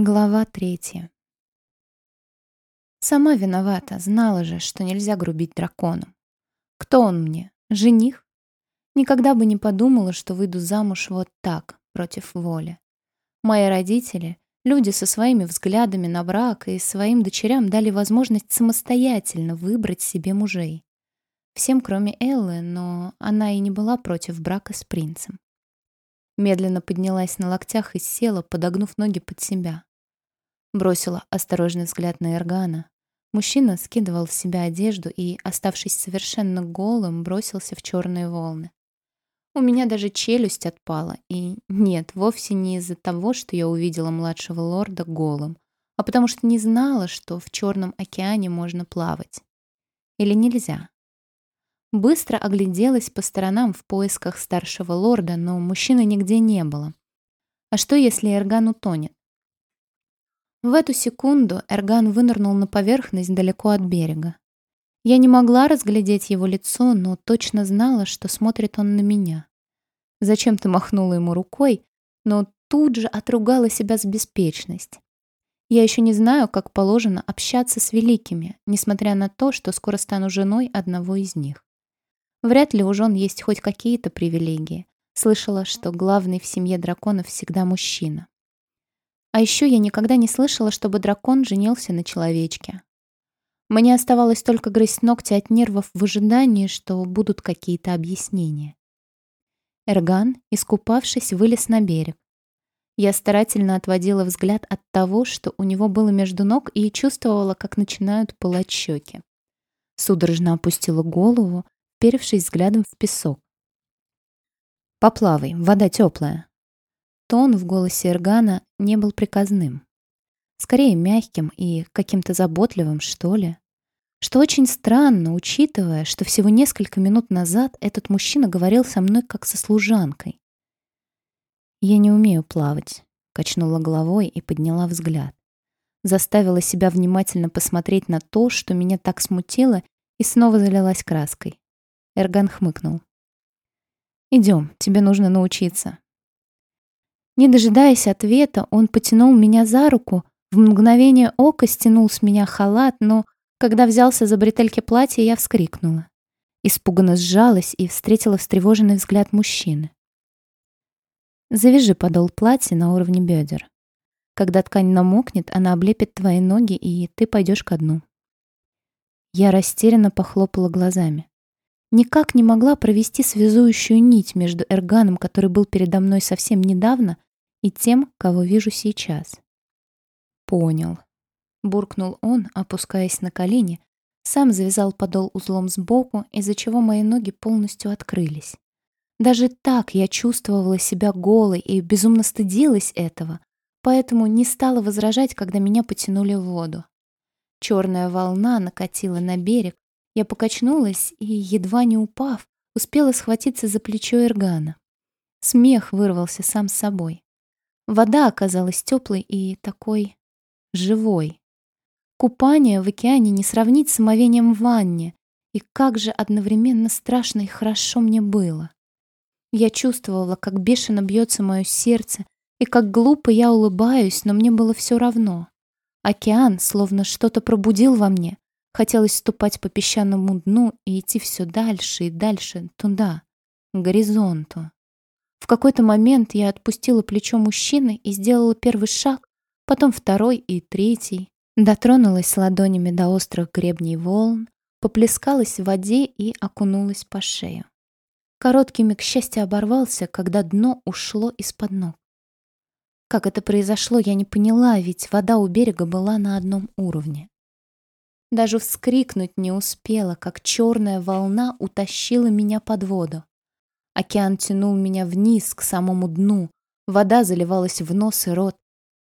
Глава третья. Сама виновата, знала же, что нельзя грубить дракону. Кто он мне? Жених? Никогда бы не подумала, что выйду замуж вот так, против воли. Мои родители, люди со своими взглядами на брак и своим дочерям дали возможность самостоятельно выбрать себе мужей. Всем, кроме Эллы, но она и не была против брака с принцем. Медленно поднялась на локтях и села, подогнув ноги под себя. Бросила осторожный взгляд на Эргана. Мужчина скидывал с себя одежду и, оставшись совершенно голым, бросился в черные волны. У меня даже челюсть отпала, и нет, вовсе не из-за того, что я увидела младшего лорда голым, а потому что не знала, что в Черном океане можно плавать. Или нельзя. Быстро огляделась по сторонам в поисках старшего лорда, но мужчины нигде не было. А что, если Эрган утонет? В эту секунду Эрган вынырнул на поверхность далеко от берега. Я не могла разглядеть его лицо, но точно знала, что смотрит он на меня. Зачем-то махнула ему рукой, но тут же отругала себя за беспечность. Я еще не знаю, как положено общаться с великими, несмотря на то, что скоро стану женой одного из них. Вряд ли у жен есть хоть какие-то привилегии. Слышала, что главный в семье драконов всегда мужчина. А еще я никогда не слышала, чтобы дракон женился на человечке. Мне оставалось только грызть ногти от нервов в ожидании, что будут какие-то объяснения. Эрган, искупавшись, вылез на берег. Я старательно отводила взгляд от того, что у него было между ног, и чувствовала, как начинают пылать щеки. Судорожно опустила голову, перевшись взглядом в песок. «Поплавай, вода теплая», Тон в голосе Эргана не был приказным. Скорее мягким и каким-то заботливым, что ли. Что очень странно, учитывая, что всего несколько минут назад этот мужчина говорил со мной как со служанкой. «Я не умею плавать», — качнула головой и подняла взгляд. Заставила себя внимательно посмотреть на то, что меня так смутило, и снова залилась краской. Эрган хмыкнул. «Идем, тебе нужно научиться. Не дожидаясь ответа, он потянул меня за руку, в мгновение ока стянул с меня халат, но, когда взялся за бретельки платья, я вскрикнула. Испуганно сжалась и встретила встревоженный взгляд мужчины. Завяжи подол платья на уровне бедер. Когда ткань намокнет, она облепит твои ноги, и ты пойдешь ко дну. Я растерянно похлопала глазами. Никак не могла провести связующую нить между Эрганом, который был передо мной совсем недавно, и тем, кого вижу сейчас. Понял. Буркнул он, опускаясь на колени, сам завязал подол узлом сбоку, из-за чего мои ноги полностью открылись. Даже так я чувствовала себя голой и безумно стыдилась этого, поэтому не стала возражать, когда меня потянули в воду. Черная волна накатила на берег, я покачнулась и, едва не упав, успела схватиться за плечо Эргана. Смех вырвался сам собой. Вода оказалась теплой и такой живой. Купание в океане не сравнить с омовением в ванне, и как же одновременно страшно и хорошо мне было. Я чувствовала, как бешено бьется мое сердце, и как глупо я улыбаюсь, но мне было все равно. Океан словно что-то пробудил во мне. Хотелось ступать по песчаному дну и идти все дальше и дальше, туда, к горизонту. В какой-то момент я отпустила плечо мужчины и сделала первый шаг, потом второй и третий. Дотронулась ладонями до острых гребней волн, поплескалась в воде и окунулась по шею. Короткий миг счастья оборвался, когда дно ушло из-под ног. Как это произошло, я не поняла, ведь вода у берега была на одном уровне. Даже вскрикнуть не успела, как черная волна утащила меня под воду. Океан тянул меня вниз, к самому дну. Вода заливалась в нос и рот.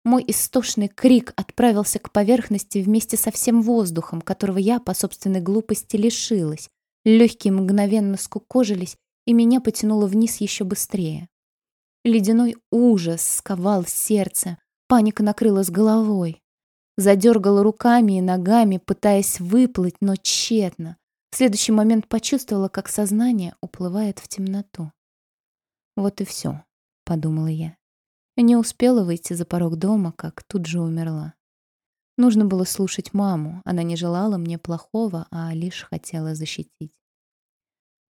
Мой истошный крик отправился к поверхности вместе со всем воздухом, которого я по собственной глупости лишилась. Легкие мгновенно скукожились, и меня потянуло вниз еще быстрее. Ледяной ужас сковал сердце, паника накрыла с головой. Задергала руками и ногами, пытаясь выплыть, но тщетно. В следующий момент почувствовала, как сознание уплывает в темноту. «Вот и все», — подумала я. Не успела выйти за порог дома, как тут же умерла. Нужно было слушать маму. Она не желала мне плохого, а лишь хотела защитить.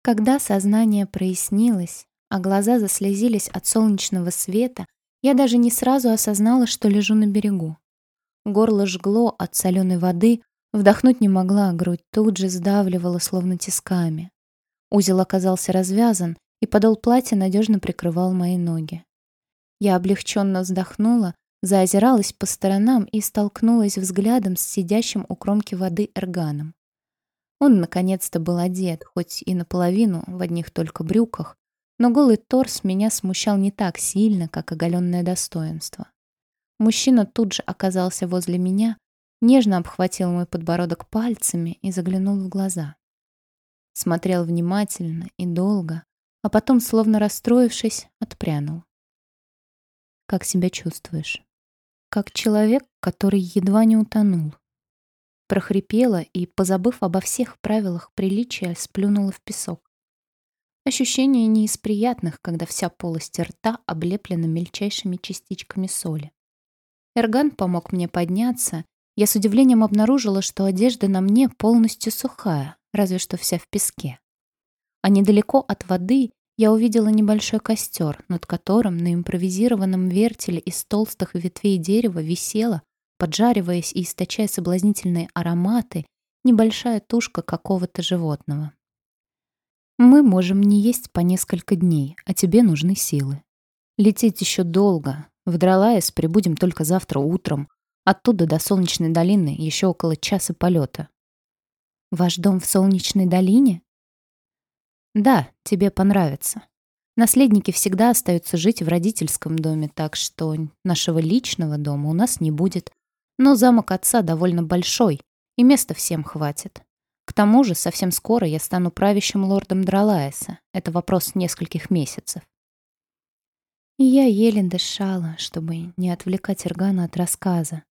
Когда сознание прояснилось, а глаза заслезились от солнечного света, я даже не сразу осознала, что лежу на берегу. Горло жгло от соленой воды, вдохнуть не могла, грудь тут же сдавливала, словно тисками. Узел оказался развязан, и подол платья надежно прикрывал мои ноги. Я облегченно вздохнула, заозиралась по сторонам и столкнулась взглядом с сидящим у кромки воды эрганом. Он наконец-то был одет, хоть и наполовину, в одних только брюках, но голый торс меня смущал не так сильно, как оголенное достоинство. Мужчина тут же оказался возле меня, нежно обхватил мой подбородок пальцами и заглянул в глаза. Смотрел внимательно и долго, а потом, словно расстроившись, отпрянул. «Как себя чувствуешь?» «Как человек, который едва не утонул», прохрипела и, позабыв обо всех правилах приличия, сплюнула в песок. Ощущение не из приятных, когда вся полость рта облеплена мельчайшими частичками соли. Эрган помог мне подняться. Я с удивлением обнаружила, что одежда на мне полностью сухая, разве что вся в песке. А недалеко от воды я увидела небольшой костер, над которым на импровизированном вертеле из толстых ветвей дерева висела поджариваясь и источая соблазнительные ароматы, небольшая тушка какого-то животного. Мы можем не есть по несколько дней, а тебе нужны силы. Лететь еще долго. В Дралаес прибудем только завтра утром. Оттуда до Солнечной долины еще около часа полета. Ваш дом в Солнечной долине? Да, тебе понравится. Наследники всегда остаются жить в родительском доме, так что нашего личного дома у нас не будет, но замок отца довольно большой, и места всем хватит. К тому же совсем скоро я стану правящим лордом Дралаеса. Это вопрос нескольких месяцев. Я еле дышала, чтобы не отвлекать Иргана от рассказа.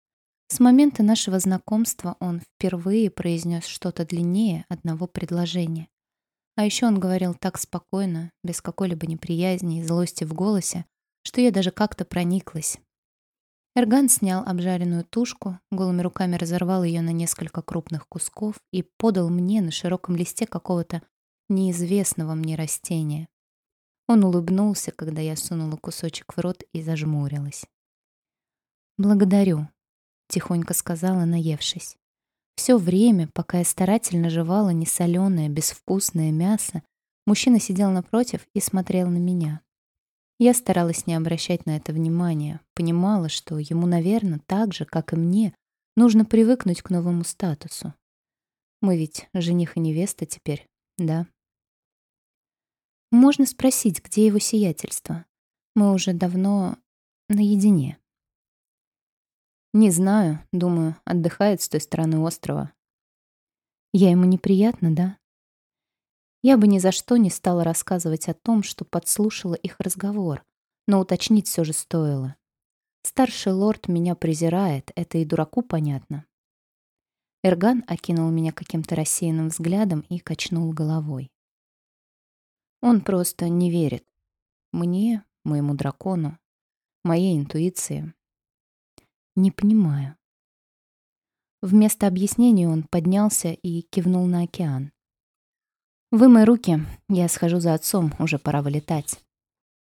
С момента нашего знакомства он впервые произнес что-то длиннее одного предложения. А еще он говорил так спокойно, без какой-либо неприязни и злости в голосе, что я даже как-то прониклась, Эрган снял обжаренную тушку, голыми руками разорвал ее на несколько крупных кусков и подал мне на широком листе какого-то неизвестного мне растения. Он улыбнулся, когда я сунула кусочек в рот и зажмурилась. «Благодарю», — тихонько сказала, наевшись. Все время, пока я старательно жевала несоленое, безвкусное мясо, мужчина сидел напротив и смотрел на меня. Я старалась не обращать на это внимания, понимала, что ему, наверное, так же, как и мне, нужно привыкнуть к новому статусу. Мы ведь жених и невеста теперь, да? Можно спросить, где его сиятельство? Мы уже давно наедине. Не знаю, думаю, отдыхает с той стороны острова. Я ему неприятно, да? Я бы ни за что не стала рассказывать о том, что подслушала их разговор, но уточнить все же стоило. Старший лорд меня презирает, это и дураку понятно. Эрган окинул меня каким-то рассеянным взглядом и качнул головой. Он просто не верит. Мне, моему дракону, моей интуиции. Не понимаю. Вместо объяснения он поднялся и кивнул на океан. «Вымой руки, я схожу за отцом, уже пора вылетать».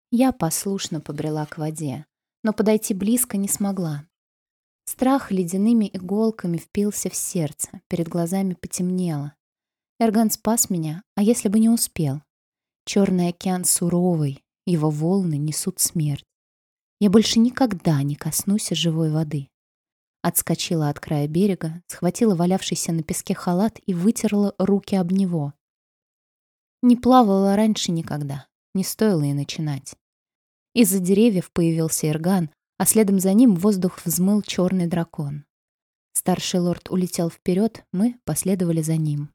Я послушно побрела к воде, но подойти близко не смогла. Страх ледяными иголками впился в сердце, перед глазами потемнело. Эрган спас меня, а если бы не успел? Черный океан суровый, его волны несут смерть. Я больше никогда не коснусь живой воды. Отскочила от края берега, схватила валявшийся на песке халат и вытерла руки об него. Не плавала раньше никогда, не стоило и начинать. Из-за деревьев появился Ирган, а следом за ним воздух взмыл черный дракон. Старший лорд улетел вперед, мы последовали за ним.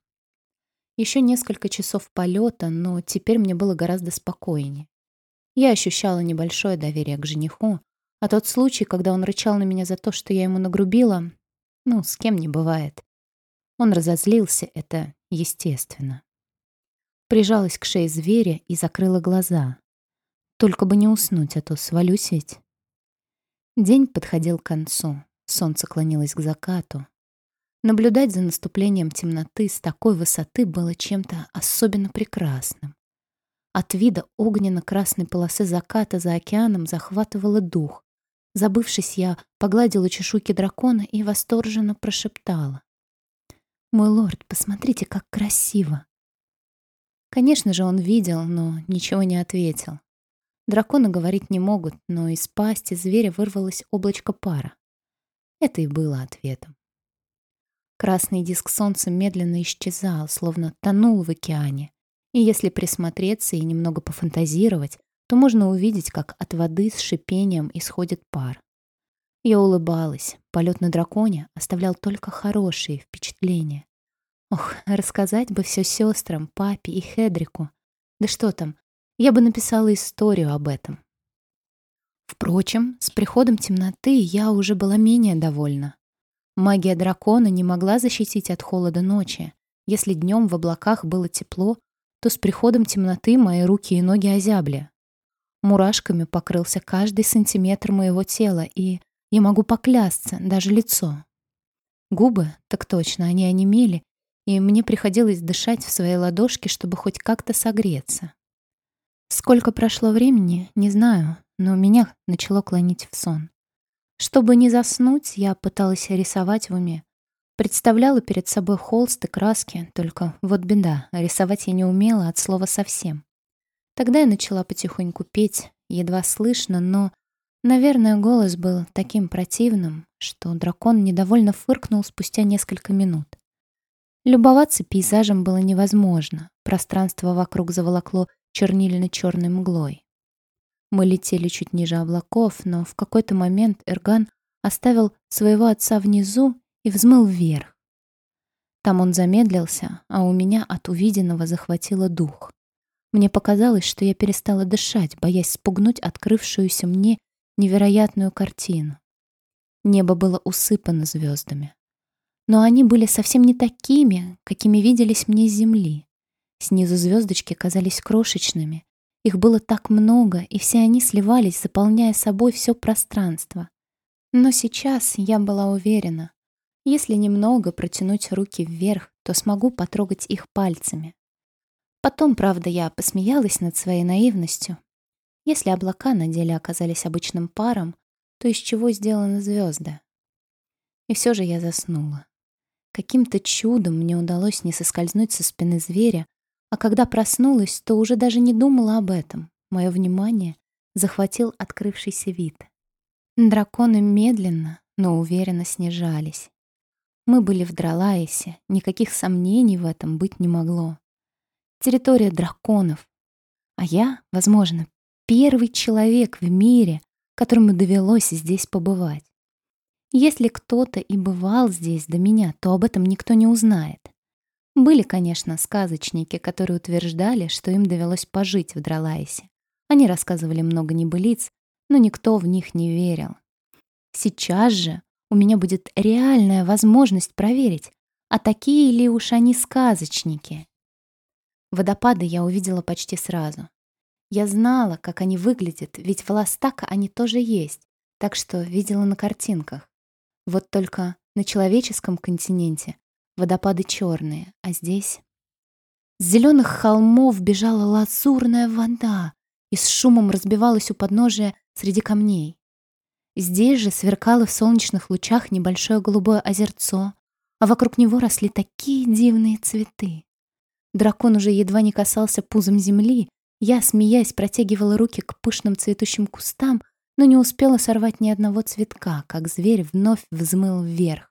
Еще несколько часов полета, но теперь мне было гораздо спокойнее. Я ощущала небольшое доверие к жениху, а тот случай, когда он рычал на меня за то, что я ему нагрубила, ну, с кем не бывает. Он разозлился, это естественно прижалась к шее зверя и закрыла глаза. Только бы не уснуть, а то свалюсь ведь. День подходил к концу, солнце клонилось к закату. Наблюдать за наступлением темноты с такой высоты было чем-то особенно прекрасным. От вида огненно-красной полосы заката за океаном захватывало дух. Забывшись, я погладила чешуйки дракона и восторженно прошептала. «Мой лорд, посмотрите, как красиво!» Конечно же, он видел, но ничего не ответил. Драконы говорить не могут, но из пасти зверя вырвалось облачко пара. Это и было ответом. Красный диск солнца медленно исчезал, словно тонул в океане. И если присмотреться и немного пофантазировать, то можно увидеть, как от воды с шипением исходит пар. Я улыбалась. Полет на драконе оставлял только хорошие впечатления. Ох, рассказать бы все сестрам, папе и Хедрику. Да что там, я бы написала историю об этом. Впрочем, с приходом темноты я уже была менее довольна. Магия дракона не могла защитить от холода ночи. Если днем в облаках было тепло, то с приходом темноты мои руки и ноги озябли. Мурашками покрылся каждый сантиметр моего тела, и я могу поклясться, даже лицо. Губы, так точно, они онемели, и мне приходилось дышать в свои ладошки, чтобы хоть как-то согреться. Сколько прошло времени, не знаю, но меня начало клонить в сон. Чтобы не заснуть, я пыталась рисовать в уме. Представляла перед собой холст и краски, только вот беда, рисовать я не умела от слова совсем. Тогда я начала потихоньку петь, едва слышно, но, наверное, голос был таким противным, что дракон недовольно фыркнул спустя несколько минут. Любоваться пейзажем было невозможно. Пространство вокруг заволокло чернильно-черной мглой. Мы летели чуть ниже облаков, но в какой-то момент Эрган оставил своего отца внизу и взмыл вверх. Там он замедлился, а у меня от увиденного захватило дух. Мне показалось, что я перестала дышать, боясь спугнуть открывшуюся мне невероятную картину. Небо было усыпано звездами. Но они были совсем не такими, какими виделись мне с земли. Снизу звездочки казались крошечными. Их было так много, и все они сливались, заполняя собой все пространство. Но сейчас я была уверена, если немного протянуть руки вверх, то смогу потрогать их пальцами. Потом, правда, я посмеялась над своей наивностью. Если облака на деле оказались обычным паром, то из чего сделаны звезды? И все же я заснула. Каким-то чудом мне удалось не соскользнуть со спины зверя, а когда проснулась, то уже даже не думала об этом. Мое внимание захватил открывшийся вид. Драконы медленно, но уверенно снижались. Мы были в Дралаисе, никаких сомнений в этом быть не могло. Территория драконов. А я, возможно, первый человек в мире, которому довелось здесь побывать. Если кто-то и бывал здесь до меня, то об этом никто не узнает. Были, конечно, сказочники, которые утверждали, что им довелось пожить в Дралайсе. Они рассказывали много небылиц, но никто в них не верил. Сейчас же у меня будет реальная возможность проверить, а такие ли уж они сказочники. Водопады я увидела почти сразу. Я знала, как они выглядят, ведь в Ластака они тоже есть, так что видела на картинках. Вот только на человеческом континенте Водопады черные, а здесь... С зеленых холмов бежала лазурная вода и с шумом разбивалась у подножия среди камней. Здесь же сверкало в солнечных лучах небольшое голубое озерцо, а вокруг него росли такие дивные цветы. Дракон уже едва не касался пузом земли, я, смеясь, протягивала руки к пышным цветущим кустам, но не успела сорвать ни одного цветка, как зверь вновь взмыл вверх.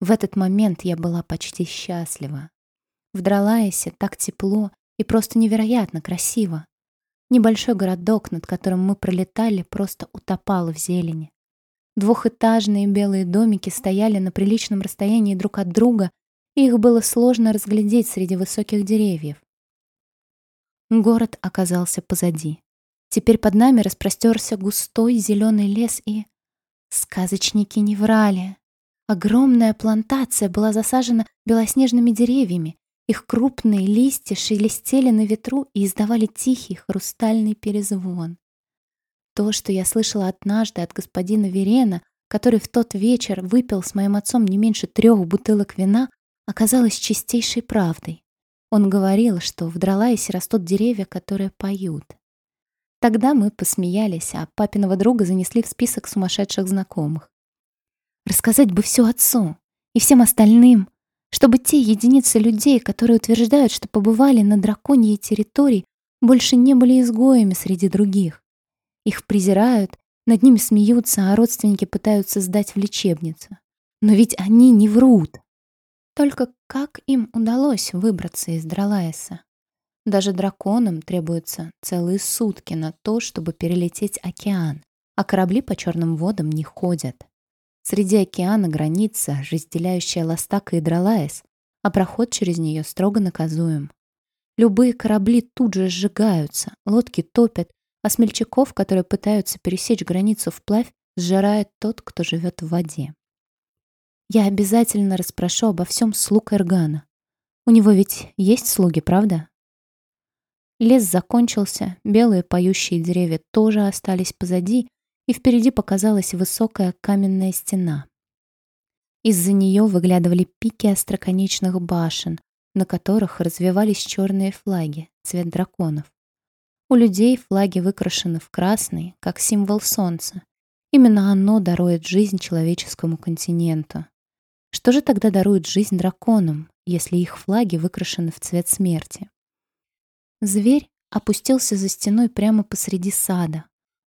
В этот момент я была почти счастлива. В Дралаесе так тепло и просто невероятно красиво. Небольшой городок, над которым мы пролетали, просто утопал в зелени. Двухэтажные белые домики стояли на приличном расстоянии друг от друга, и их было сложно разглядеть среди высоких деревьев. Город оказался позади. Теперь под нами распростерся густой зеленый лес, и... Сказочники не врали. Огромная плантация была засажена белоснежными деревьями. Их крупные листья шелестели на ветру и издавали тихий хрустальный перезвон. То, что я слышала однажды от господина Верена, который в тот вечер выпил с моим отцом не меньше трех бутылок вина, оказалось чистейшей правдой. Он говорил, что в Дралайсе растут деревья, которые поют. Тогда мы посмеялись, а папиного друга занесли в список сумасшедших знакомых. Рассказать бы все отцу и всем остальным, чтобы те единицы людей, которые утверждают, что побывали на драконьей территории, больше не были изгоями среди других. Их презирают, над ними смеются, а родственники пытаются сдать в лечебницу. Но ведь они не врут. Только как им удалось выбраться из Дралаеса? Даже драконам требуются целые сутки на то, чтобы перелететь океан, а корабли по черным водам не ходят. Среди океана граница, разделяющая Ластака и Дралаес, а проход через нее строго наказуем. Любые корабли тут же сжигаются, лодки топят, а смельчаков, которые пытаются пересечь границу вплавь, сжирает тот, кто живет в воде. Я обязательно расспрошу обо всем слуг Эргана. У него ведь есть слуги, правда? Лес закончился, белые поющие деревья тоже остались позади, и впереди показалась высокая каменная стена. Из-за нее выглядывали пики остроконечных башен, на которых развивались черные флаги, цвет драконов. У людей флаги выкрашены в красный, как символ солнца. Именно оно дарует жизнь человеческому континенту. Что же тогда дарует жизнь драконам, если их флаги выкрашены в цвет смерти? Зверь опустился за стеной прямо посреди сада,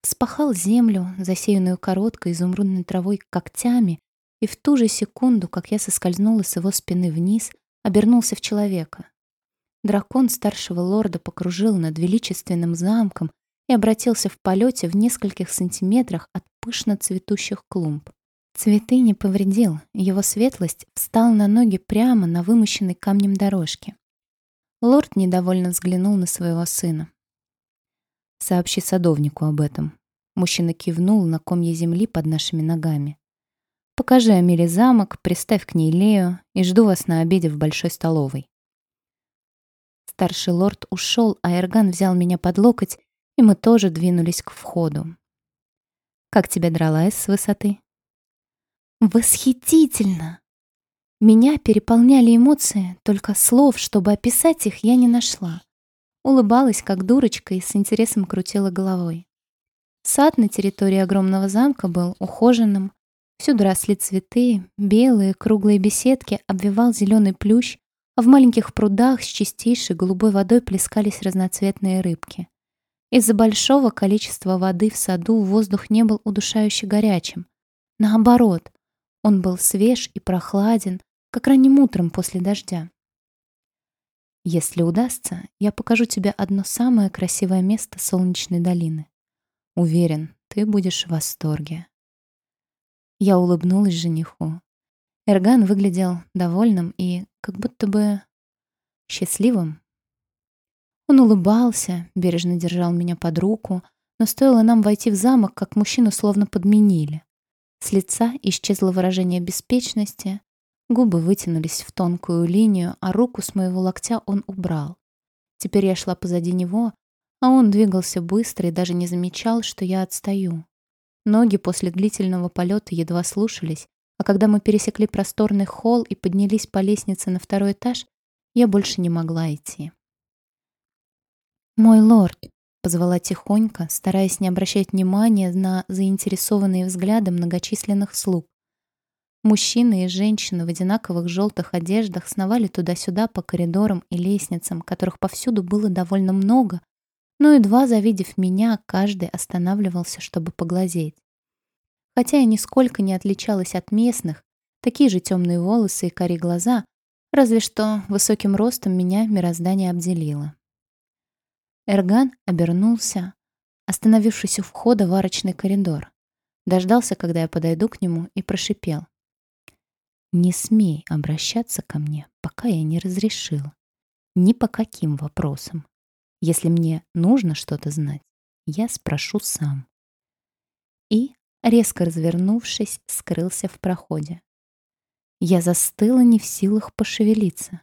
Вспахал землю, засеянную короткой изумрудной травой когтями, и в ту же секунду, как я соскользнула с его спины вниз, обернулся в человека. Дракон старшего лорда покружил над величественным замком и обратился в полете в нескольких сантиметрах от пышно цветущих клумб. Цветы не повредил, его светлость встал на ноги прямо на вымощенной камнем дорожке. Лорд недовольно взглянул на своего сына. Сообщи садовнику об этом. Мужчина кивнул на комья земли под нашими ногами. Покажи Амеле замок, приставь к ней Лео и жду вас на обеде в большой столовой. Старший лорд ушел, а Эрган взял меня под локоть, и мы тоже двинулись к входу. Как тебя дралась с высоты? Восхитительно! Меня переполняли эмоции, только слов, чтобы описать их, я не нашла. Улыбалась, как дурочка, и с интересом крутила головой. Сад на территории огромного замка был ухоженным. Всюду росли цветы, белые круглые беседки обвивал зеленый плющ, а в маленьких прудах с чистейшей голубой водой плескались разноцветные рыбки. Из-за большого количества воды в саду воздух не был удушающе горячим. Наоборот, он был свеж и прохладен, как ранним утром после дождя. Если удастся, я покажу тебе одно самое красивое место Солнечной долины. Уверен, ты будешь в восторге. Я улыбнулась жениху. Эрган выглядел довольным и как будто бы счастливым. Он улыбался, бережно держал меня под руку, но стоило нам войти в замок, как мужчину словно подменили. С лица исчезло выражение беспечности, Губы вытянулись в тонкую линию, а руку с моего локтя он убрал. Теперь я шла позади него, а он двигался быстро и даже не замечал, что я отстаю. Ноги после длительного полета едва слушались, а когда мы пересекли просторный холл и поднялись по лестнице на второй этаж, я больше не могла идти. «Мой лорд», — позвала тихонько, стараясь не обращать внимания на заинтересованные взгляды многочисленных слуг. Мужчины и женщины в одинаковых желтых одеждах сновали туда-сюда по коридорам и лестницам, которых повсюду было довольно много, но едва завидев меня, каждый останавливался, чтобы поглазеть. Хотя я нисколько не отличалась от местных, такие же темные волосы и кори глаза, разве что высоким ростом меня мироздание обделило. Эрган обернулся, остановившись у входа в арочный коридор. Дождался, когда я подойду к нему, и прошипел. Не смей обращаться ко мне, пока я не разрешил. Ни по каким вопросам. Если мне нужно что-то знать, я спрошу сам. И, резко развернувшись, скрылся в проходе. Я застыла не в силах пошевелиться.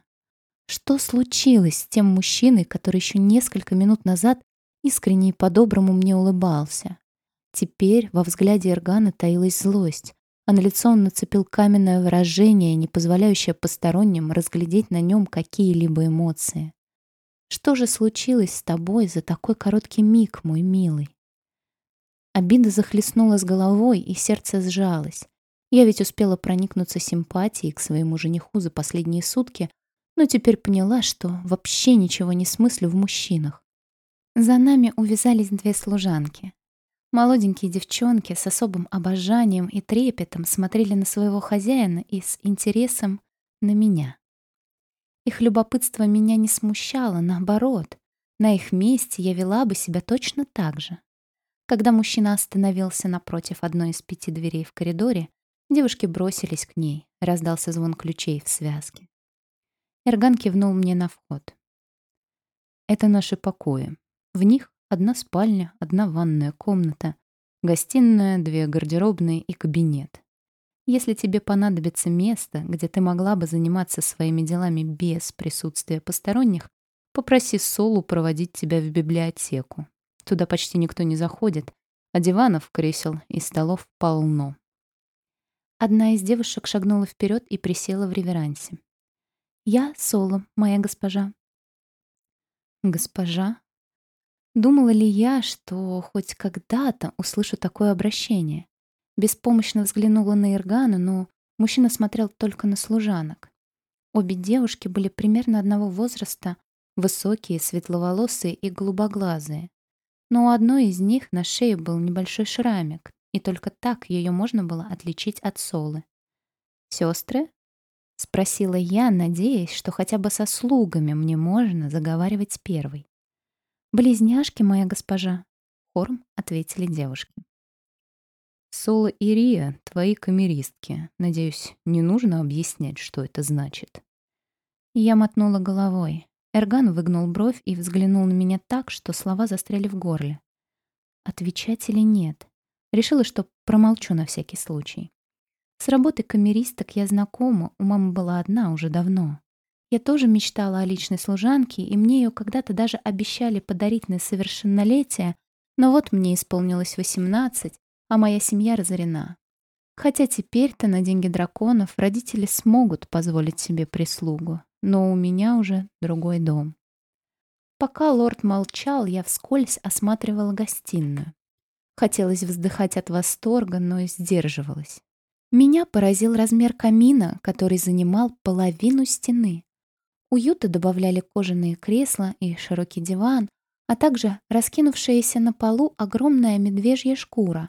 Что случилось с тем мужчиной, который еще несколько минут назад искренне и по-доброму мне улыбался? Теперь во взгляде Эргана таилась злость, а на лицо он нацепил каменное выражение, не позволяющее посторонним разглядеть на нем какие-либо эмоции. «Что же случилось с тобой за такой короткий миг, мой милый?» Обида захлестнула с головой, и сердце сжалось. Я ведь успела проникнуться симпатией к своему жениху за последние сутки, но теперь поняла, что вообще ничего не смыслю в мужчинах. За нами увязались две служанки. Молоденькие девчонки с особым обожанием и трепетом смотрели на своего хозяина и с интересом на меня. Их любопытство меня не смущало, наоборот. На их месте я вела бы себя точно так же. Когда мужчина остановился напротив одной из пяти дверей в коридоре, девушки бросились к ней, раздался звон ключей в связке. Эрган кивнул мне на вход. «Это наши покои. В них одна спальня, одна ванная комната, гостиная, две гардеробные и кабинет. Если тебе понадобится место, где ты могла бы заниматься своими делами без присутствия посторонних, попроси Солу проводить тебя в библиотеку. Туда почти никто не заходит, а диванов, кресел и столов полно. Одна из девушек шагнула вперед и присела в реверансе. «Я Соло, моя госпожа». «Госпожа?» Думала ли я, что хоть когда-то услышу такое обращение? Беспомощно взглянула на Иргана, но мужчина смотрел только на служанок. Обе девушки были примерно одного возраста, высокие, светловолосые и голубоглазые но у одной из них на шее был небольшой шрамик, и только так ее можно было отличить от Солы. «Сестры?» — спросила я, надеясь, что хотя бы со слугами мне можно заговаривать первой. «Близняшки, моя госпожа», — хором ответили девушки. «Соло и Рия — твои камеристки. Надеюсь, не нужно объяснять, что это значит». Я мотнула головой. Эрган выгнул бровь и взглянул на меня так, что слова застряли в горле. Отвечать или нет? Решила, что промолчу на всякий случай. С работой камеристок я знакома, у мамы была одна уже давно. Я тоже мечтала о личной служанке, и мне ее когда-то даже обещали подарить на совершеннолетие, но вот мне исполнилось 18, а моя семья разорена. Хотя теперь-то на деньги драконов родители смогут позволить себе прислугу но у меня уже другой дом. Пока лорд молчал, я вскользь осматривала гостиную. Хотелось вздыхать от восторга, но сдерживалась. Меня поразил размер камина, который занимал половину стены. Уюта добавляли кожаные кресла и широкий диван, а также раскинувшаяся на полу огромная медвежья шкура.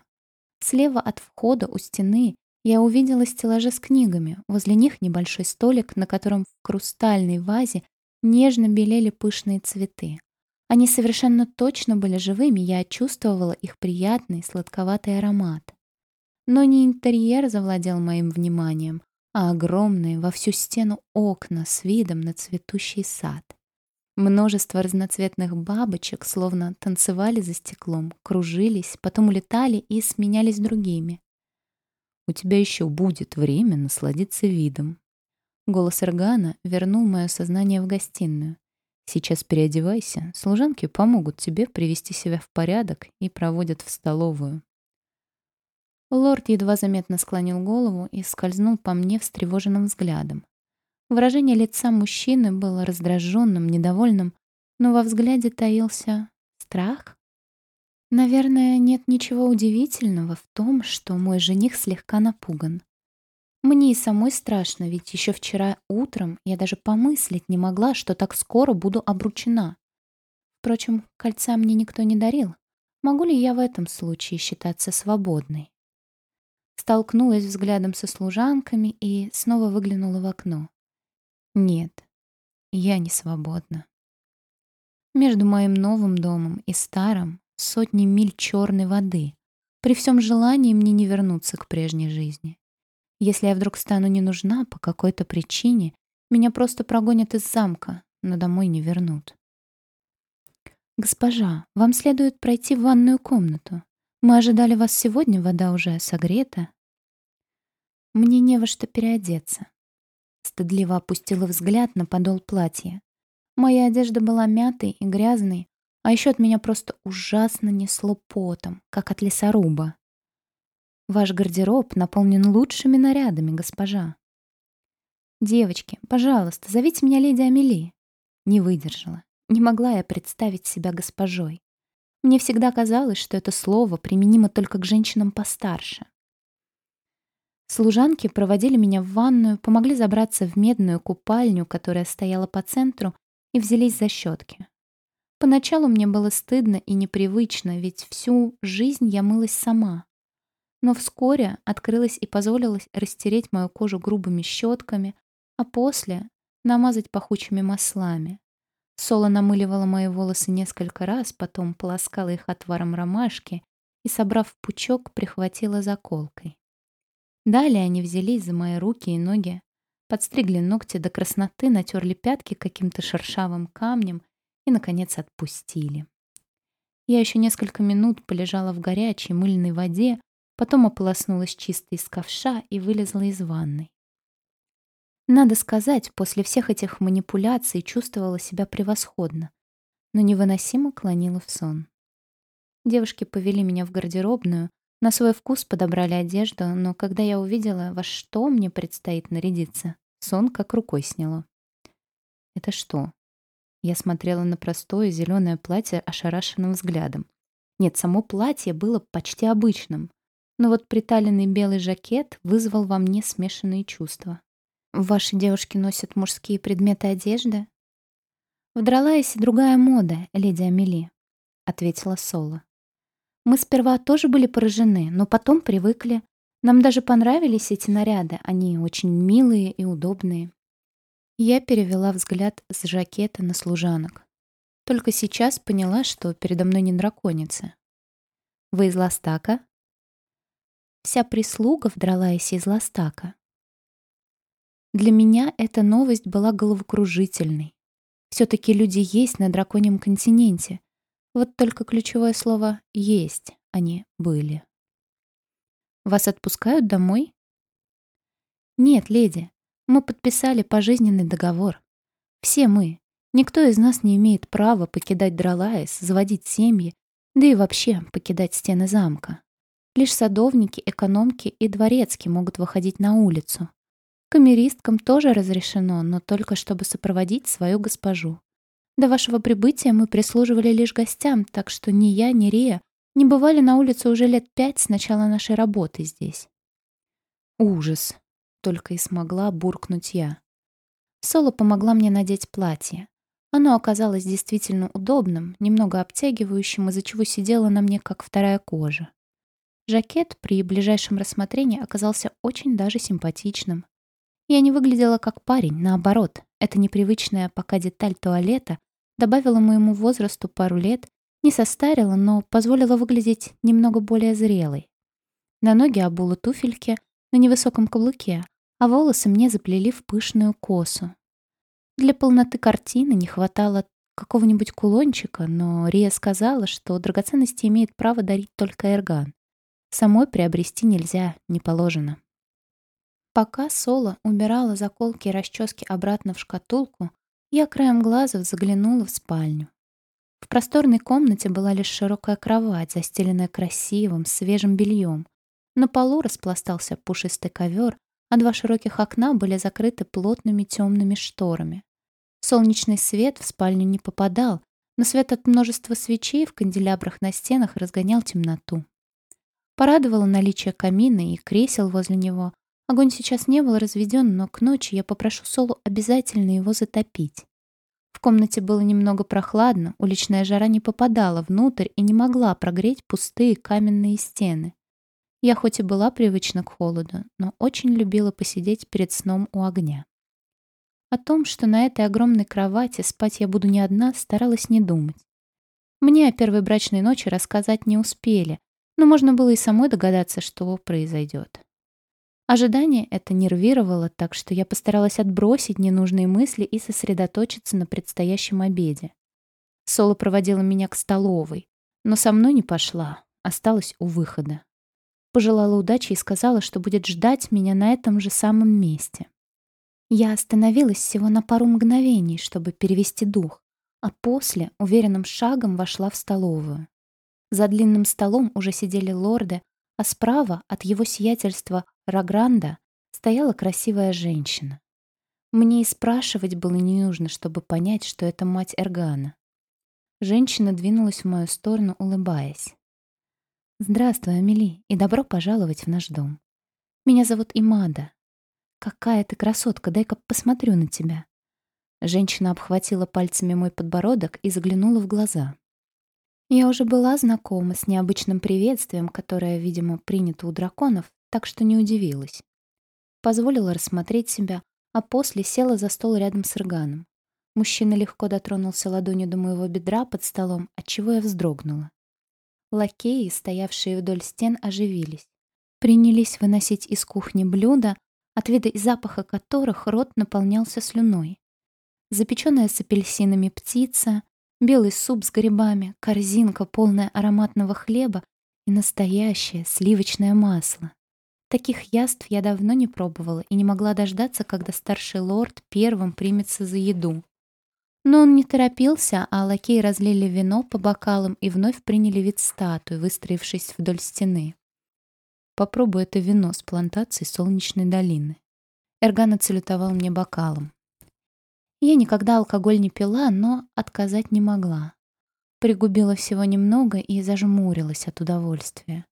Слева от входа у стены я увидела стеллажи с книгами. Возле них небольшой столик, на котором в хрустальной вазе нежно белели пышные цветы. Они совершенно точно были живыми, я чувствовала их приятный сладковатый аромат. Но не интерьер завладел моим вниманием, а огромные во всю стену окна с видом на цветущий сад. Множество разноцветных бабочек словно танцевали за стеклом, кружились, потом улетали и сменялись другими. У тебя еще будет время насладиться видом. Голос Эргана вернул мое сознание в гостиную. Сейчас переодевайся, служанки помогут тебе привести себя в порядок и проводят в столовую. Лорд едва заметно склонил голову и скользнул по мне встревоженным взглядом. Выражение лица мужчины было раздраженным, недовольным, но во взгляде таился страх. Наверное, нет ничего удивительного в том, что мой жених слегка напуган. Мне и самой страшно, ведь еще вчера утром я даже помыслить не могла, что так скоро буду обручена. Впрочем, кольца мне никто не дарил. Могу ли я в этом случае считаться свободной? Столкнулась взглядом со служанками и снова выглянула в окно. Нет, я не свободна. Между моим новым домом и старым сотни миль черной воды. При всем желании мне не вернуться к прежней жизни. Если я вдруг стану не нужна по какой-то причине, меня просто прогонят из замка, но домой не вернут. «Госпожа, вам следует пройти в ванную комнату. Мы ожидали вас сегодня, вода уже согрета». Мне не во что переодеться. Стыдливо опустила взгляд на подол платья. Моя одежда была мятой и грязной, А еще от меня просто ужасно несло потом, как от лесоруба. Ваш гардероб наполнен лучшими нарядами, госпожа. Девочки, пожалуйста, зовите меня леди Амели. Не выдержала. Не могла я представить себя госпожой. Мне всегда казалось, что это слово применимо только к женщинам постарше. Служанки проводили меня в ванную, помогли забраться в медную купальню, которая стояла по центру, и взялись за щетки. Поначалу мне было стыдно и непривычно, ведь всю жизнь я мылась сама. Но вскоре открылась и позволилась растереть мою кожу грубыми щетками, а после намазать пахучими маслами. Соло намыливала мои волосы несколько раз, потом полоскала их отваром ромашки и, собрав пучок, прихватила заколкой. Далее они взялись за мои руки и ноги, подстригли ногти до красноты, натерли пятки каким-то шершавым камнем и, наконец, отпустили. Я еще несколько минут полежала в горячей мыльной воде, потом ополоснулась чисто из ковша и вылезла из ванной. Надо сказать, после всех этих манипуляций чувствовала себя превосходно, но невыносимо клонила в сон. Девушки повели меня в гардеробную, на свой вкус подобрали одежду, но когда я увидела, во что мне предстоит нарядиться, сон как рукой сняло. «Это что?» Я смотрела на простое зеленое платье ошарашенным взглядом. Нет, само платье было почти обычным, но вот приталенный белый жакет вызвал во мне смешанные чувства. «Ваши девушки носят мужские предметы одежды?» «В другая мода, леди Амели», — ответила Соло. Мы сперва тоже были поражены, но потом привыкли. Нам даже понравились эти наряды, они очень милые и удобные. Я перевела взгляд с жакета на служанок. Только сейчас поняла, что передо мной не драконица. «Вы из Ластака?» Вся прислуга вдралась из Ластака. Для меня эта новость была головокружительной. Все-таки люди есть на драконьем континенте, вот только ключевое слово «есть» они были. «Вас отпускают домой?» «Нет, леди. Мы подписали пожизненный договор. Все мы. Никто из нас не имеет права покидать Дралаис, заводить семьи, да и вообще покидать стены замка. Лишь садовники, экономки и дворецкие могут выходить на улицу. Камеристкам тоже разрешено, но только чтобы сопроводить свою госпожу. До вашего прибытия мы прислуживали лишь гостям, так что ни я, ни Рия не бывали на улице уже лет пять с начала нашей работы здесь. Ужас. Только и смогла буркнуть я. Соло помогла мне надеть платье. Оно оказалось действительно удобным, немного обтягивающим, из-за чего сидело на мне как вторая кожа. Жакет при ближайшем рассмотрении оказался очень даже симпатичным. Я не выглядела как парень, наоборот. Эта непривычная пока деталь туалета добавила моему возрасту пару лет, не состарила, но позволила выглядеть немного более зрелой. На ноги обула туфельки на невысоком каблуке, а волосы мне заплели в пышную косу. Для полноты картины не хватало какого-нибудь кулончика, но Рия сказала, что драгоценности имеет право дарить только Эрган. Самой приобрести нельзя, не положено. Пока Соло убирала заколки и расчески обратно в шкатулку, я краем глаза заглянула в спальню. В просторной комнате была лишь широкая кровать, застеленная красивым, свежим бельем. На полу распластался пушистый ковер, а два широких окна были закрыты плотными темными шторами. Солнечный свет в спальню не попадал, но свет от множества свечей в канделябрах на стенах разгонял темноту. Порадовало наличие камина и кресел возле него, Огонь сейчас не был разведен, но к ночи я попрошу Солу обязательно его затопить. В комнате было немного прохладно, уличная жара не попадала внутрь и не могла прогреть пустые каменные стены. Я хоть и была привычна к холоду, но очень любила посидеть перед сном у огня. О том, что на этой огромной кровати спать я буду не одна, старалась не думать. Мне о первой брачной ночи рассказать не успели, но можно было и самой догадаться, что произойдет. Ожидание это нервировало, так что я постаралась отбросить ненужные мысли и сосредоточиться на предстоящем обеде. Соло проводила меня к столовой, но со мной не пошла, осталась у выхода. Пожелала удачи и сказала, что будет ждать меня на этом же самом месте. Я остановилась всего на пару мгновений, чтобы перевести дух. а после уверенным шагом вошла в столовую. За длинным столом уже сидели лорды, а справа от его сиятельства Рагранда стояла красивая женщина. Мне и спрашивать было не нужно, чтобы понять, что это мать Эргана. Женщина двинулась в мою сторону, улыбаясь. «Здравствуй, Амели, и добро пожаловать в наш дом. Меня зовут Имада. Какая ты красотка, дай-ка посмотрю на тебя». Женщина обхватила пальцами мой подбородок и заглянула в глаза. Я уже была знакома с необычным приветствием, которое, видимо, принято у драконов, так что не удивилась. Позволила рассмотреть себя, а после села за стол рядом с Ирганом. Мужчина легко дотронулся ладонью до моего бедра под столом, отчего я вздрогнула. Лакеи, стоявшие вдоль стен, оживились. Принялись выносить из кухни блюда, от вида и запаха которых рот наполнялся слюной. Запеченная с апельсинами птица, белый суп с грибами, корзинка, полная ароматного хлеба и настоящее сливочное масло. Таких яств я давно не пробовала и не могла дождаться, когда старший лорд первым примется за еду. Но он не торопился, а лакеи разлили вино по бокалам и вновь приняли вид статуи, выстроившись вдоль стены. Попробуй это вино с плантацией солнечной долины. Эрган отсалютовал мне бокалом. Я никогда алкоголь не пила, но отказать не могла. Пригубила всего немного и зажмурилась от удовольствия.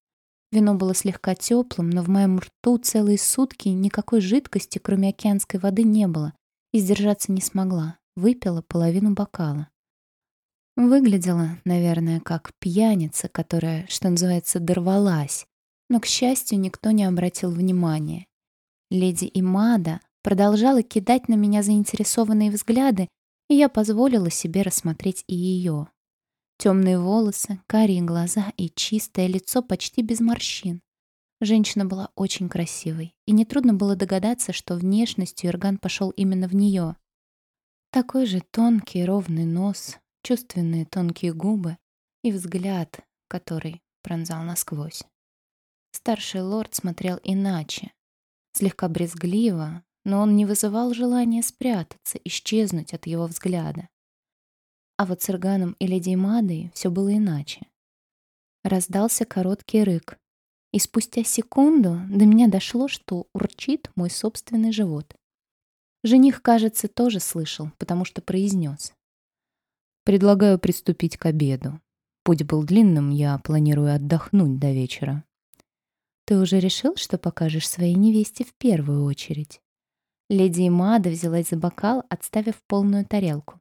Вино было слегка теплым, но в моем рту целые сутки никакой жидкости, кроме океанской воды, не было, и сдержаться не смогла. Выпила половину бокала. Выглядела, наверное, как пьяница, которая, что называется, дорвалась. Но, к счастью, никто не обратил внимания. Леди Имада продолжала кидать на меня заинтересованные взгляды, и я позволила себе рассмотреть и ее. Темные волосы, карие глаза и чистое лицо почти без морщин. Женщина была очень красивой, и нетрудно было догадаться, что внешностью Ирган пошел именно в нее. Такой же тонкий ровный нос, чувственные тонкие губы и взгляд, который пронзал насквозь. Старший лорд смотрел иначе, слегка брезгливо, но он не вызывал желания спрятаться, исчезнуть от его взгляда. А вот с Ирганом и леди Мадой все было иначе. Раздался короткий рык, и спустя секунду до меня дошло, что урчит мой собственный живот. Жених, кажется, тоже слышал, потому что произнес. «Предлагаю приступить к обеду. Путь был длинным, я планирую отдохнуть до вечера». «Ты уже решил, что покажешь своей невесте в первую очередь?» Леди Мада взялась за бокал, отставив полную тарелку.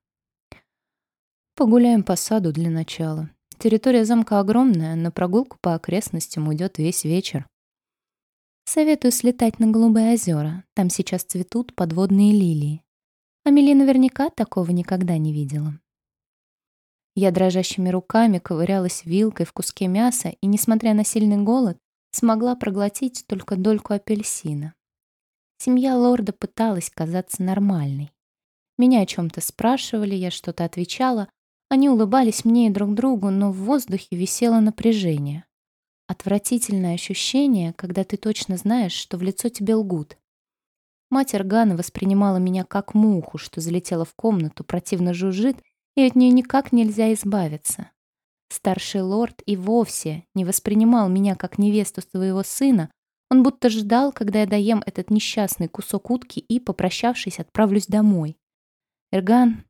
«Погуляем по саду для начала. Территория замка огромная, на прогулку по окрестностям уйдет весь вечер». «Советую слетать на Голубые озера. Там сейчас цветут подводные лилии. Амели наверняка такого никогда не видела». Я дрожащими руками ковырялась вилкой в куске мяса и, несмотря на сильный голод, смогла проглотить только дольку апельсина. Семья лорда пыталась казаться нормальной. Меня о чем-то спрашивали, я что-то отвечала. Они улыбались мне и друг другу, но в воздухе висело напряжение. Отвратительное ощущение, когда ты точно знаешь, что в лицо тебе лгут. Мать Эргана воспринимала меня как муху, что залетела в комнату, противно жужжит, и от нее никак нельзя избавиться. Старший лорд и вовсе не воспринимал меня как невесту своего сына, он будто ждал, когда я доем этот несчастный кусок утки и, попрощавшись, отправлюсь домой. Эрган...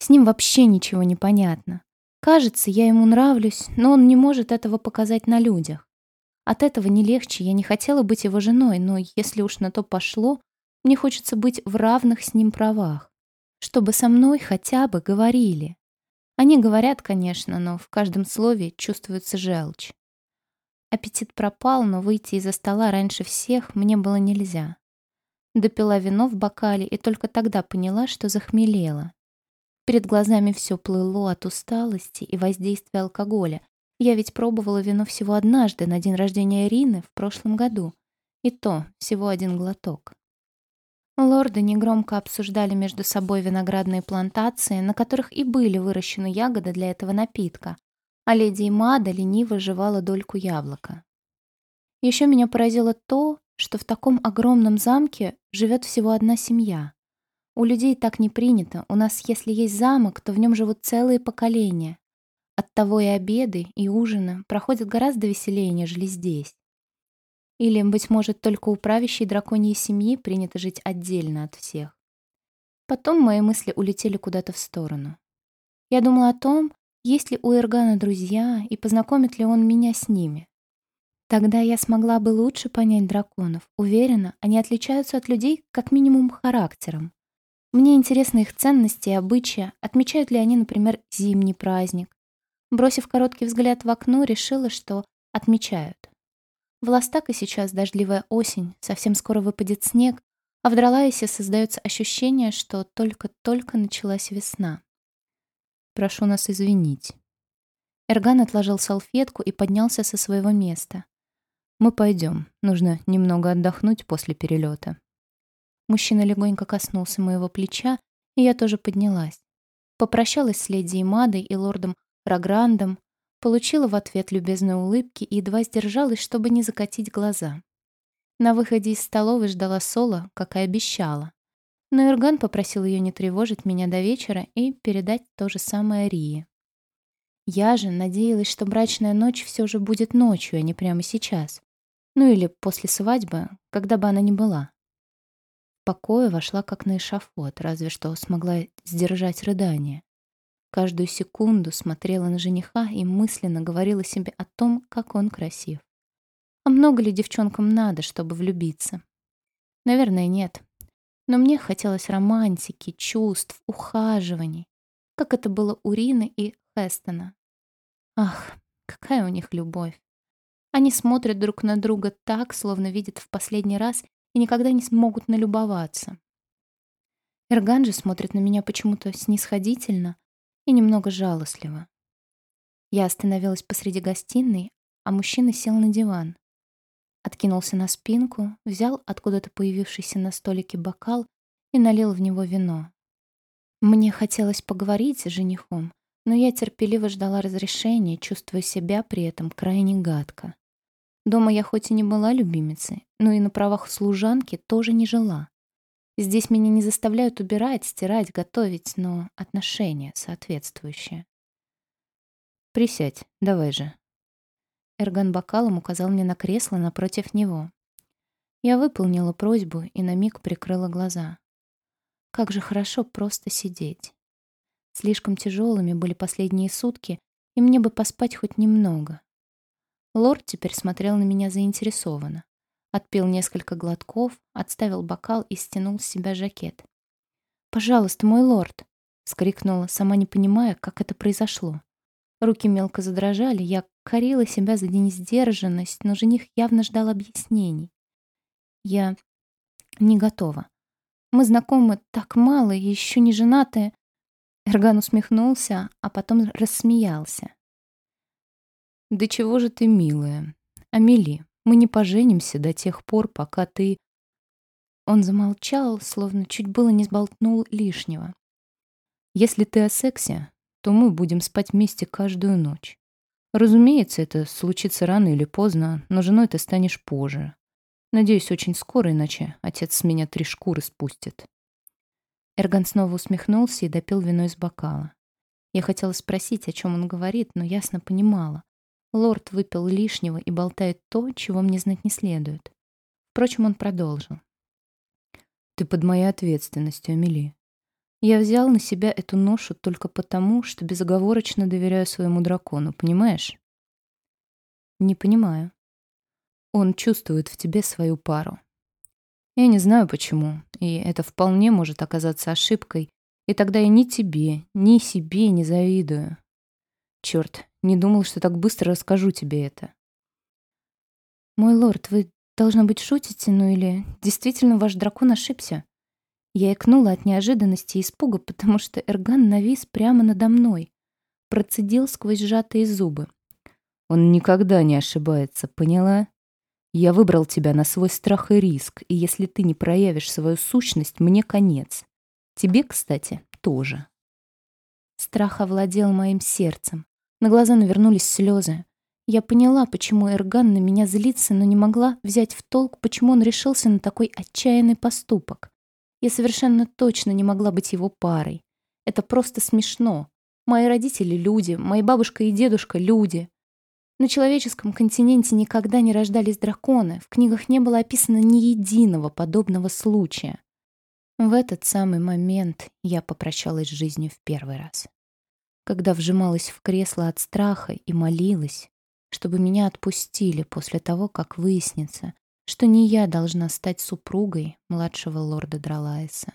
С ним вообще ничего не понятно. Кажется, я ему нравлюсь, но он не может этого показать на людях. От этого не легче, я не хотела быть его женой, но если уж на то пошло, мне хочется быть в равных с ним правах. Чтобы со мной хотя бы говорили. Они говорят, конечно, но в каждом слове чувствуется желчь. Аппетит пропал, но выйти из-за стола раньше всех мне было нельзя. Допила вино в бокале и только тогда поняла, что захмелела. Перед глазами все плыло от усталости и воздействия алкоголя. Я ведь пробовала вино всего однажды на день рождения Ирины в прошлом году. И то всего один глоток. Лорды негромко обсуждали между собой виноградные плантации, на которых и были выращены ягоды для этого напитка, а леди Мада лениво жевала дольку яблока. Еще меня поразило то, что в таком огромном замке живет всего одна семья. У людей так не принято. У нас, если есть замок, то в нем живут целые поколения. Оттого и обеды, и ужины проходят гораздо веселее, нежели здесь. Или, быть может, только у правящей драконьей семьи принято жить отдельно от всех. Потом мои мысли улетели куда-то в сторону. Я думала о том, есть ли у Эргана друзья и познакомит ли он меня с ними. Тогда я смогла бы лучше понять драконов. Уверена, они отличаются от людей как минимум характером. Мне интересны их ценности и обычаи, отмечают ли они, например, зимний праздник, Бросив короткий взгляд в окно, решила, что отмечают. В Ластака сейчас дождливая осень, совсем скоро выпадет снег, а в Дралаисе создается ощущение, что только-только началась весна. «Прошу нас извинить». Эрган отложил салфетку и поднялся со своего места. «Мы пойдем. Нужно немного отдохнуть после перелета». Мужчина легонько коснулся моего плеча, и я тоже поднялась. Попрощалась с леди Имадой и лордом Рограндом, получила в ответ любезные улыбки и едва сдержалась, чтобы не закатить глаза. На выходе из столовой ждала Соло, как и обещала. Но Ирган попросил ее не тревожить меня до вечера и передать то же самое Рии. Я же надеялась, что брачная ночь все же будет ночью, а не прямо сейчас. Ну или после свадьбы, когда бы она ни была. В покое вошла как на эшафот, разве что смогла сдержать рыдание. Каждую секунду смотрела на жениха и мысленно говорила себе о том, как он красив. А много ли девчонкам надо, чтобы влюбиться? Наверное, нет. Но мне хотелось романтики, чувств, ухаживаний, как это было у Рины и Хестона. Ах, какая у них любовь. Они смотрят друг на друга так, словно видят в последний раз и никогда не смогут налюбоваться. Эрган же смотрит на меня почему-то снисходительно, и немного жалостливо. Я остановилась посреди гостиной, а мужчина сел на диван. Откинулся на спинку, взял откуда-то появившийся на столике бокал и налил в него вино. Мне хотелось поговорить с женихом, но я терпеливо ждала разрешения, чувствуя себя при этом крайне гадко. Дома я хоть и не была любимицей, но и на правах служанки тоже не жила. Здесь меня не заставляют убирать, стирать, готовить, но отношения соответствующие. «Присядь, давай же». Эрган бокалом указал мне на кресло напротив него. Я выполнила просьбу и на миг прикрыла глаза. Как же хорошо просто сидеть. Слишком тяжелыми были последние сутки, и мне бы поспать хоть немного. Лорд теперь смотрел на меня заинтересованно. Отпил несколько глотков, отставил бокал и стянул с себя жакет. «Пожалуйста, мой лорд!» — скрикнула, сама не понимая, как это произошло. Руки мелко задрожали, я корила себя за несдержанность, но жених явно ждал объяснений. Я не готова. Мы знакомы так мало и еще не женатые. Эрган усмехнулся, а потом рассмеялся. «Да чего же ты милая? Амели, мы не поженимся до тех пор, пока ты...» Он замолчал, словно чуть было не сболтнул лишнего. «Если ты о сексе, то мы будем спать вместе каждую ночь. Разумеется, это случится рано или поздно, но женой ты станешь позже. Надеюсь, очень скоро, иначе отец с меня три шкуры спустит». Эрган снова усмехнулся и допил вино из бокала. Я хотела спросить, о чем он говорит, но ясно понимала. Лорд выпил лишнего и болтает то, чего мне знать не следует. Впрочем, он продолжил. «Ты под моей ответственностью, Амели. Я взял на себя эту ношу только потому, что безоговорочно доверяю своему дракону, понимаешь?» «Не понимаю». «Он чувствует в тебе свою пару. Я не знаю почему, и это вполне может оказаться ошибкой, и тогда я ни тебе, ни себе не завидую. Черт, не думал, что так быстро расскажу тебе это. Мой лорд, вы, должно быть, шутите, ну или действительно ваш дракон ошибся? Я икнула от неожиданности и испуга, потому что Эрган навис прямо надо мной. Процедил сквозь сжатые зубы. Он никогда не ошибается, поняла? Я выбрал тебя на свой страх и риск, и если ты не проявишь свою сущность, мне конец. Тебе, кстати, тоже. Страх овладел моим сердцем. На глаза навернулись слезы. Я поняла, почему Эрган на меня злится, но не могла взять в толк, почему он решился на такой отчаянный поступок. Я совершенно точно не могла быть его парой. Это просто смешно. Мои родители — люди, мои бабушка и дедушка — люди. На человеческом континенте никогда не рождались драконы, в книгах не было описано ни единого подобного случая. В этот самый момент я попрощалась с жизнью в первый раз. Когда вжималась в кресло от страха и молилась, чтобы меня отпустили после того, как выяснится, что не я должна стать супругой младшего лорда Дралайса.